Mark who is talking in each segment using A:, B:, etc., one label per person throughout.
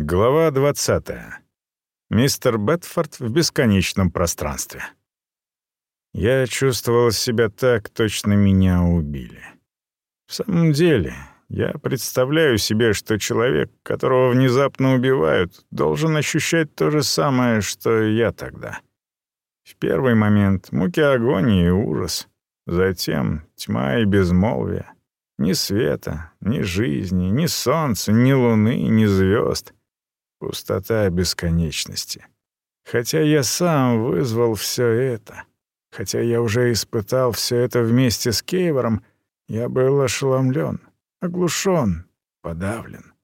A: Глава 20. Мистер Бетфорд в бесконечном пространстве. Я чувствовал себя так, точно меня убили. В самом деле, я представляю себе, что человек, которого внезапно убивают, должен ощущать то же самое, что и я тогда. В первый момент муки агонии и ужас. Затем тьма и безмолвие. Ни света, ни жизни, ни солнца, ни луны, ни звезд. Пустота бесконечности. Хотя я сам вызвал все это, хотя я уже испытал все это вместе с Кейвором, я был ошеломлен, оглушен, подавлен.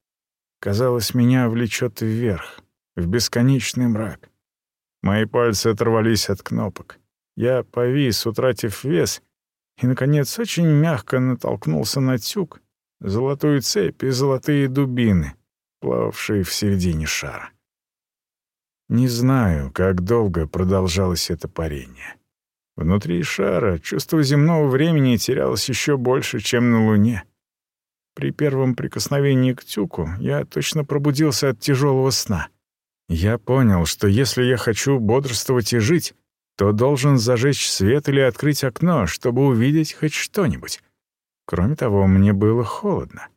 A: Казалось, меня влечет вверх, в бесконечный мрак. Мои пальцы оторвались от кнопок. Я повис, утратив вес, и, наконец, очень мягко натолкнулся на тюк, золотую цепь и золотые дубины — плававшие в середине шара. Не знаю, как долго продолжалось это парение. Внутри шара чувство земного времени терялось еще больше, чем на Луне. При первом прикосновении к тюку я точно пробудился от тяжелого сна. Я понял, что если я хочу бодрствовать и жить, то должен зажечь свет или открыть окно, чтобы увидеть хоть что-нибудь. Кроме того, мне было холодно.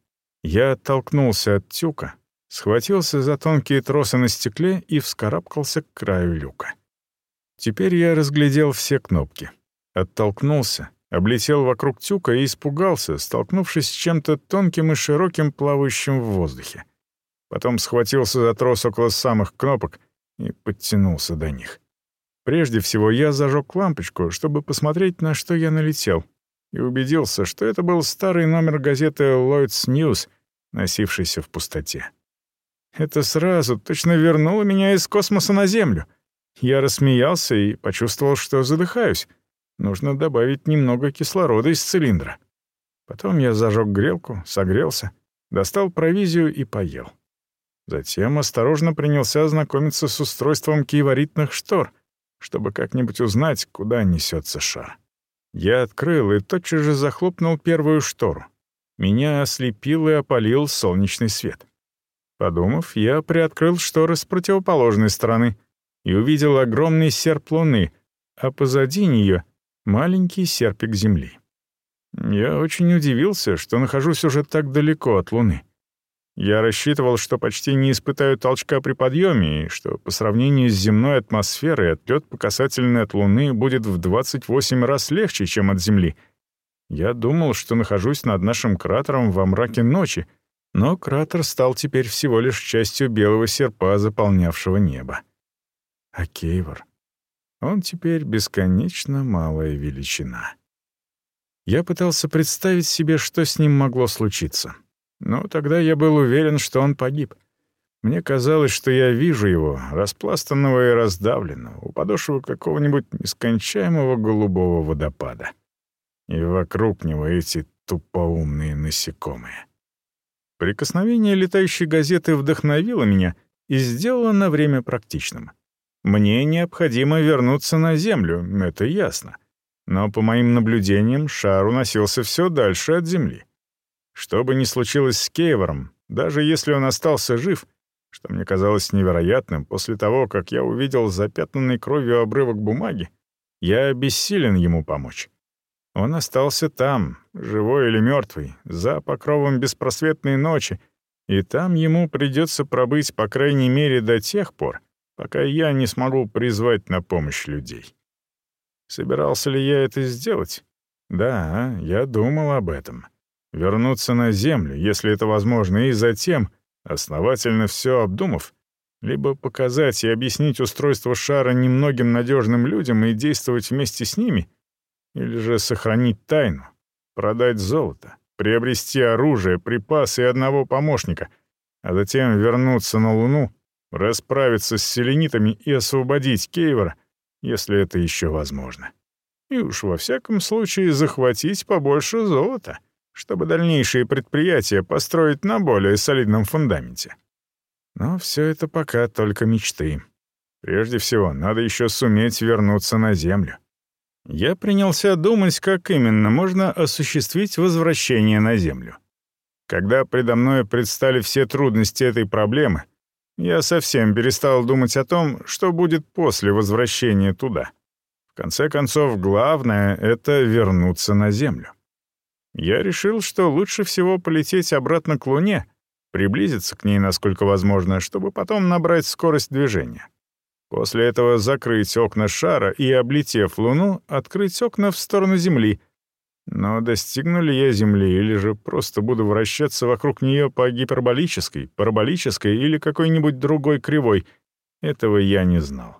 A: Я оттолкнулся от тюка, схватился за тонкие тросы на стекле и вскарабкался к краю люка. Теперь я разглядел все кнопки. Оттолкнулся, облетел вокруг тюка и испугался, столкнувшись с чем-то тонким и широким, плавающим в воздухе. Потом схватился за трос около самых кнопок и подтянулся до них. Прежде всего я зажег лампочку, чтобы посмотреть, на что я налетел, и убедился, что это был старый номер газеты Lloyd's News, носившийся в пустоте. Это сразу точно вернуло меня из космоса на Землю. Я рассмеялся и почувствовал, что задыхаюсь. Нужно добавить немного кислорода из цилиндра. Потом я зажег грелку, согрелся, достал провизию и поел. Затем осторожно принялся ознакомиться с устройством киеваритных штор, чтобы как-нибудь узнать, куда несется шар. Я открыл и тотчас же захлопнул первую штору. Меня ослепил и опалил солнечный свет. Подумав, я приоткрыл шторы с противоположной стороны и увидел огромный серп луны, а позади нее — маленький серпик земли. Я очень удивился, что нахожусь уже так далеко от луны. Я рассчитывал, что почти не испытаю толчка при подъеме, и что по сравнению с земной атмосферой отлет по касательной от Луны будет в 28 раз легче, чем от Земли. Я думал, что нахожусь над нашим кратером во мраке ночи, но кратер стал теперь всего лишь частью белого серпа, заполнявшего небо. А Кейвор? Он теперь бесконечно малая величина. Я пытался представить себе, что с ним могло случиться. Но тогда я был уверен, что он погиб. Мне казалось, что я вижу его, распластанного и раздавленного, у подошвы какого-нибудь нескончаемого голубого водопада. И вокруг него эти тупоумные насекомые. Прикосновение летающей газеты вдохновило меня и сделало на время практичным. Мне необходимо вернуться на Землю, это ясно. Но по моим наблюдениям шар уносился все дальше от Земли. Что бы ни случилось с Кейвором, даже если он остался жив, что мне казалось невероятным после того, как я увидел запятнанный кровью обрывок бумаги, я бессилен ему помочь. Он остался там, живой или мертвый, за покровом беспросветной ночи, и там ему придется пробыть, по крайней мере, до тех пор, пока я не смогу призвать на помощь людей. Собирался ли я это сделать? Да, я думал об этом. Вернуться на Землю, если это возможно, и затем, основательно все обдумав, либо показать и объяснить устройство шара немногим надежным людям и действовать вместе с ними — или же сохранить тайну, продать золото, приобрести оружие, припасы и одного помощника, а затем вернуться на Луну, расправиться с селенитами и освободить Кейвора, если это еще возможно. И уж во всяком случае захватить побольше золота, чтобы дальнейшие предприятия построить на более солидном фундаменте. Но все это пока только мечты. Прежде всего, надо еще суметь вернуться на Землю. Я принялся думать, как именно можно осуществить возвращение на Землю. Когда предо мной предстали все трудности этой проблемы, Я совсем перестал думать о том, что будет после возвращения туда. В конце концов, главное — это вернуться на Землю. Я решил, что лучше всего полететь обратно к Луне, приблизиться к ней насколько возможно, чтобы потом набрать скорость движения. После этого закрыть окна шара и, облетев Луну, открыть окна в сторону Земли. Но достигну ли я Земли или же просто буду вращаться вокруг нее по гиперболической, параболической или какой-нибудь другой кривой, этого я не знал.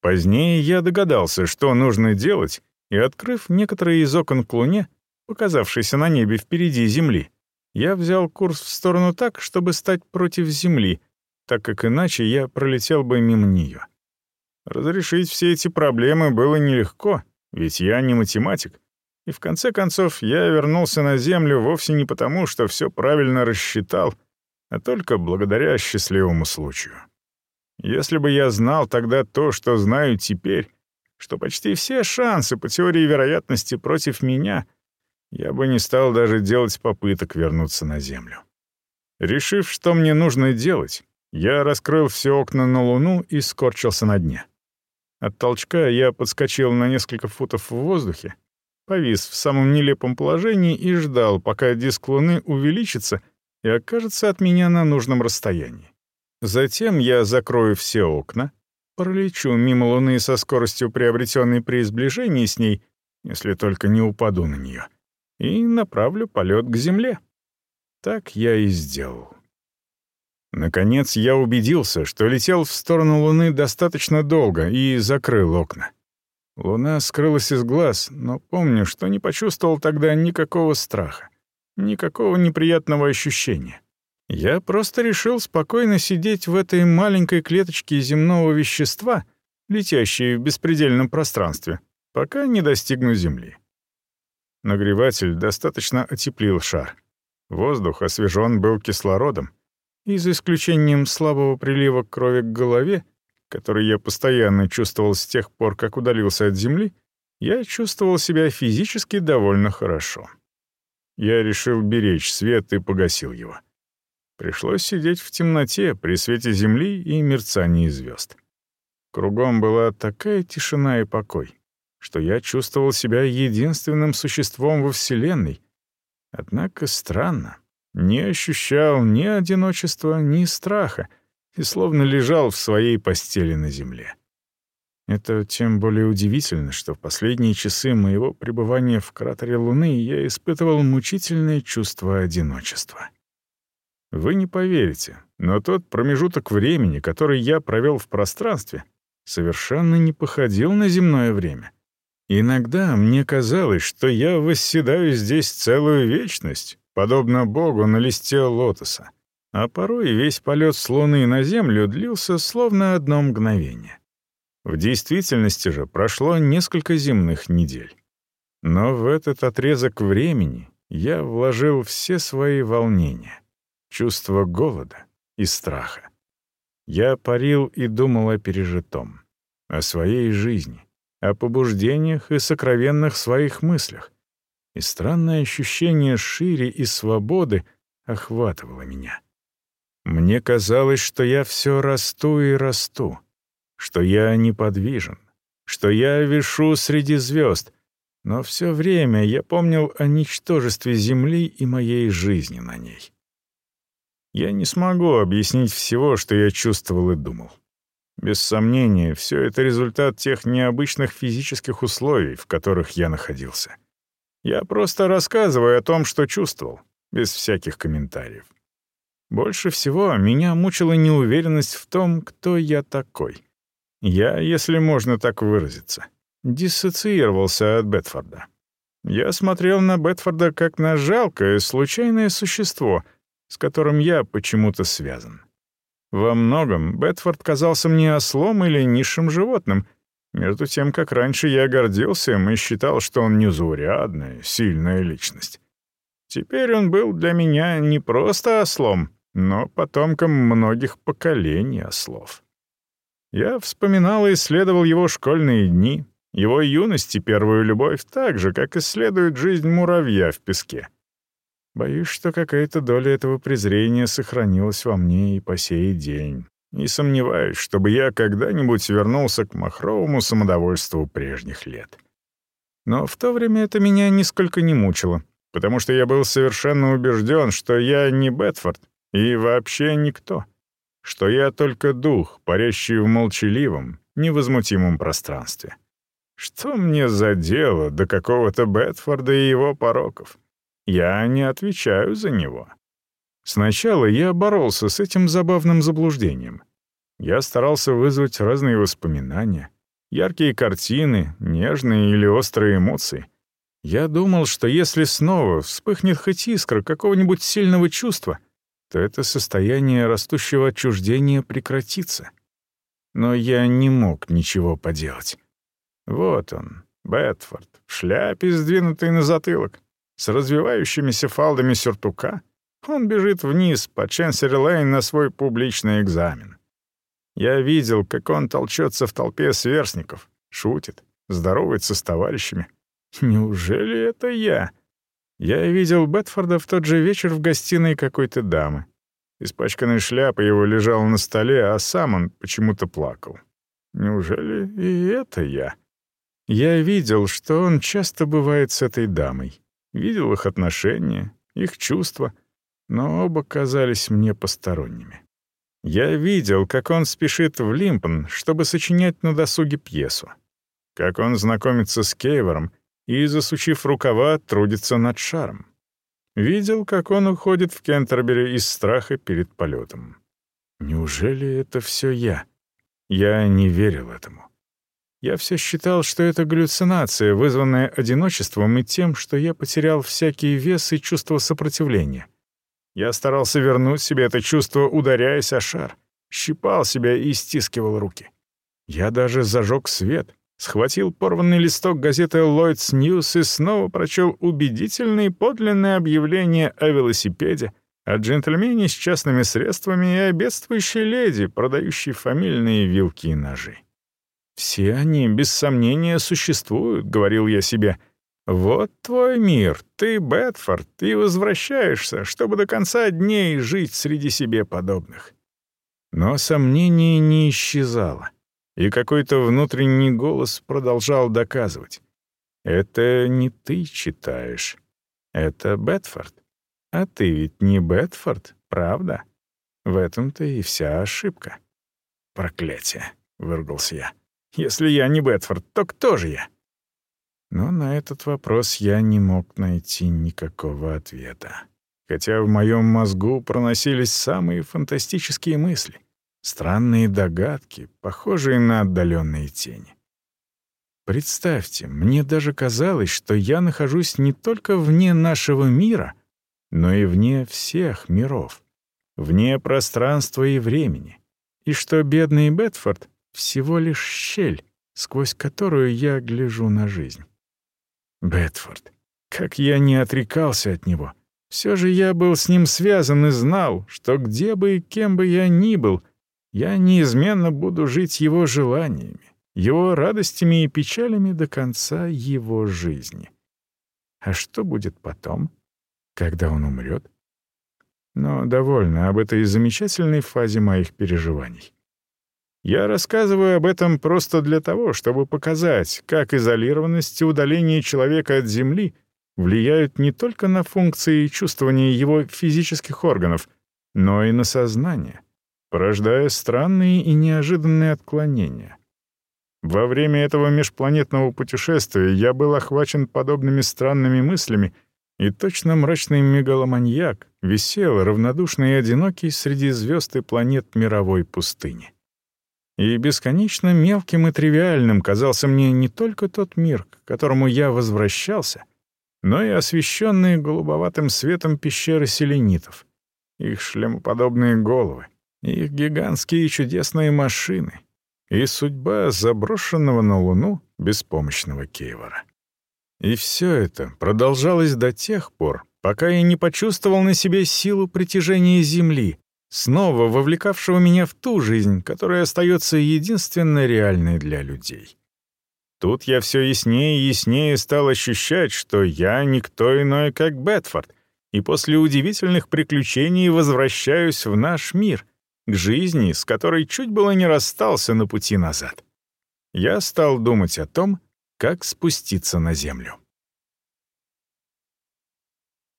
A: Позднее я догадался, что нужно делать, и, открыв некоторые из окон к Луне, показавшейся на небе впереди Земли, я взял курс в сторону так, чтобы стать против Земли, так как иначе я пролетел бы мимо нее. Разрешить все эти проблемы было нелегко, ведь я не математик. И в конце концов я вернулся на Землю вовсе не потому, что все правильно рассчитал, а только благодаря счастливому случаю. Если бы я знал тогда то, что знаю теперь, что почти все шансы по теории вероятности против меня, я бы не стал даже делать попыток вернуться на Землю. Решив, что мне нужно делать, я раскрыл все окна на Луну и скорчился на дне. От толчка я подскочил на несколько футов в воздухе, повис в самом нелепом положении и ждал, пока диск Луны увеличится и окажется от меня на нужном расстоянии. Затем я закрою все окна, пролечу мимо Луны со скоростью, приобретенной при сближении с ней, если только не упаду на нее, и направлю полет к Земле. Так я и сделал. Наконец я убедился, что летел в сторону Луны достаточно долго и закрыл окна. Луна скрылась из глаз, но помню, что не почувствовал тогда никакого страха, никакого неприятного ощущения. Я просто решил спокойно сидеть в этой маленькой клеточке земного вещества, летящей в беспредельном пространстве, пока не достигну Земли. Нагреватель достаточно отеплил шар. Воздух освежен был кислородом, и за исключением слабого прилива крови к голове, который я постоянно чувствовал с тех пор, как удалился от земли, я чувствовал себя физически довольно хорошо. Я решил беречь свет и погасил его. Пришлось сидеть в темноте при свете земли и мерцании звезд. Кругом была такая тишина и покой, что я чувствовал себя единственным существом во Вселенной. Однако странно, не ощущал ни одиночества, ни страха и словно лежал в своей постели на земле. Это тем более удивительно, что в последние часы моего пребывания в кратере Луны я испытывал мучительное чувство одиночества. Вы не поверите, но тот промежуток времени, который я провел в пространстве, совершенно не походил на земное время. Иногда мне казалось, что я восседаю здесь целую вечность, подобно Богу на листе лотоса, а порой весь полет с Луны на Землю длился словно одно мгновение. В действительности же прошло несколько земных недель. Но в этот отрезок времени я вложил все свои волнения, чувство голода и страха. Я парил и думал о пережитом, о своей жизни, о побуждениях и сокровенных своих мыслях, и странное ощущение шире и свободы охватывало меня. Мне казалось, что я все расту и расту, что я неподвижен, что я вишу среди звезд, но все время я помнил о ничтожестве Земли и моей жизни на ней. Я не смогу объяснить всего, что я чувствовал и думал. Без сомнения, все это результат тех необычных физических условий, в которых я находился. Я просто рассказываю о том, что чувствовал, без всяких комментариев. Больше всего меня мучила неуверенность в том, кто я такой. Я, если можно так выразиться, диссоциировался от Бетфорда. Я смотрел на Бетфорда как на жалкое, случайное существо, с которым я почему-то связан. Во многом Бетфорд казался мне ослом или низшим животным, между тем, как раньше я гордился и считал, что он незаурядная, сильная личность. Теперь он был для меня не просто ослом, но потомком многих поколений ослов. Я вспоминал и исследовал его школьные дни, его юность и первую любовь так же, как исследует жизнь муравья в песке. Боюсь, что какая-то доля этого презрения сохранилась во мне и по сей день. И сомневаюсь, чтобы я когда-нибудь вернулся к махровому самодовольству прежних лет. Но в то время это меня нисколько не мучило, потому что я был совершенно убежден, что я не Бетфорд и вообще никто, что я только дух, парящий в молчаливом, невозмутимом пространстве. Что мне за дело до какого-то Бетфорда и его пороков? Я не отвечаю за него. Сначала я боролся с этим забавным заблуждением. Я старался вызвать разные воспоминания, яркие картины, нежные или острые эмоции. Я думал, что если снова вспыхнет хоть искра какого-нибудь сильного чувства, то это состояние растущего отчуждения прекратится. Но я не мог ничего поделать. Вот он, Бетфорд, в шляпе, сдвинутой на затылок, с развивающимися фалдами сюртука — он бежит вниз по Ченсери-Лейн на свой публичный экзамен. Я видел, как он толчется в толпе сверстников, шутит, здоровается с товарищами. Неужели это я? Я видел Бетфорда в тот же вечер в гостиной какой-то дамы. Испачканная шляпа его лежала на столе, а сам он почему-то плакал. Неужели и это я? Я видел, что он часто бывает с этой дамой. Видел их отношения, их чувства — но оба казались мне посторонними. Я видел, как он спешит в Лимпон, чтобы сочинять на досуге пьесу. Как он знакомится с Кейвором и, засучив рукава, трудится над шаром. Видел, как он уходит в Кентербери из страха перед полетом. Неужели это все я? Я не верил этому. Я все считал, что это галлюцинация, вызванная одиночеством и тем, что я потерял всякий вес и чувство сопротивления. Я старался вернуть себе это чувство, ударяясь о шар, щипал себя и стискивал руки. Я даже зажег свет, схватил порванный листок газеты «Lloyd's News» и снова прочел убедительные подлинные объявления о велосипеде, о джентльмене с частными средствами и о бедствующей леди, продающей фамильные вилки и ножи. «Все они, без сомнения, существуют», — говорил я себе, — «Вот твой мир, ты, Бетфорд, ты возвращаешься, чтобы до конца дней жить среди себе подобных». Но сомнение не исчезало, и какой-то внутренний голос продолжал доказывать. «Это не ты читаешь, это Бетфорд. А ты ведь не Бетфорд, правда? В этом-то и вся ошибка». «Проклятие!» — выругался я. «Если я не Бетфорд, то кто же я?» Но на этот вопрос я не мог найти никакого ответа. Хотя в моем мозгу проносились самые фантастические мысли, странные догадки, похожие на отдаленные тени. Представьте, мне даже казалось, что я нахожусь не только вне нашего мира, но и вне всех миров, вне пространства и времени, и что бедный Бетфорд — всего лишь щель, сквозь которую я гляжу на жизнь. Бетфорд. Как я не отрекался от него. Все же я был с ним связан и знал, что где бы и кем бы я ни был, я неизменно буду жить его желаниями, его радостями и печалями до конца его жизни. А что будет потом, когда он умрет? Но довольно об этой замечательной фазе моих переживаний. Я рассказываю об этом просто для того, чтобы показать, как изолированность и удаление человека от Земли влияют не только на функции и чувствования его физических органов, но и на сознание, порождая странные и неожиданные отклонения. Во время этого межпланетного путешествия я был охвачен подобными странными мыслями, и точно мрачный мегаломаньяк висел равнодушный и одинокий среди звезд и планет мировой пустыни. И бесконечно мелким и тривиальным казался мне не только тот мир, к которому я возвращался, но и освещенные голубоватым светом пещеры селенитов, их шлемоподобные головы, их гигантские чудесные машины и судьба заброшенного на Луну беспомощного Кейвора. И все это продолжалось до тех пор, пока я не почувствовал на себе силу притяжения Земли, снова вовлекавшего меня в ту жизнь, которая остается единственно реальной для людей. Тут я все яснее и яснее стал ощущать, что я никто иной, как Бетфорд, и после удивительных приключений возвращаюсь в наш мир, к жизни, с которой чуть было не расстался на пути назад. Я стал думать о том, как спуститься на землю.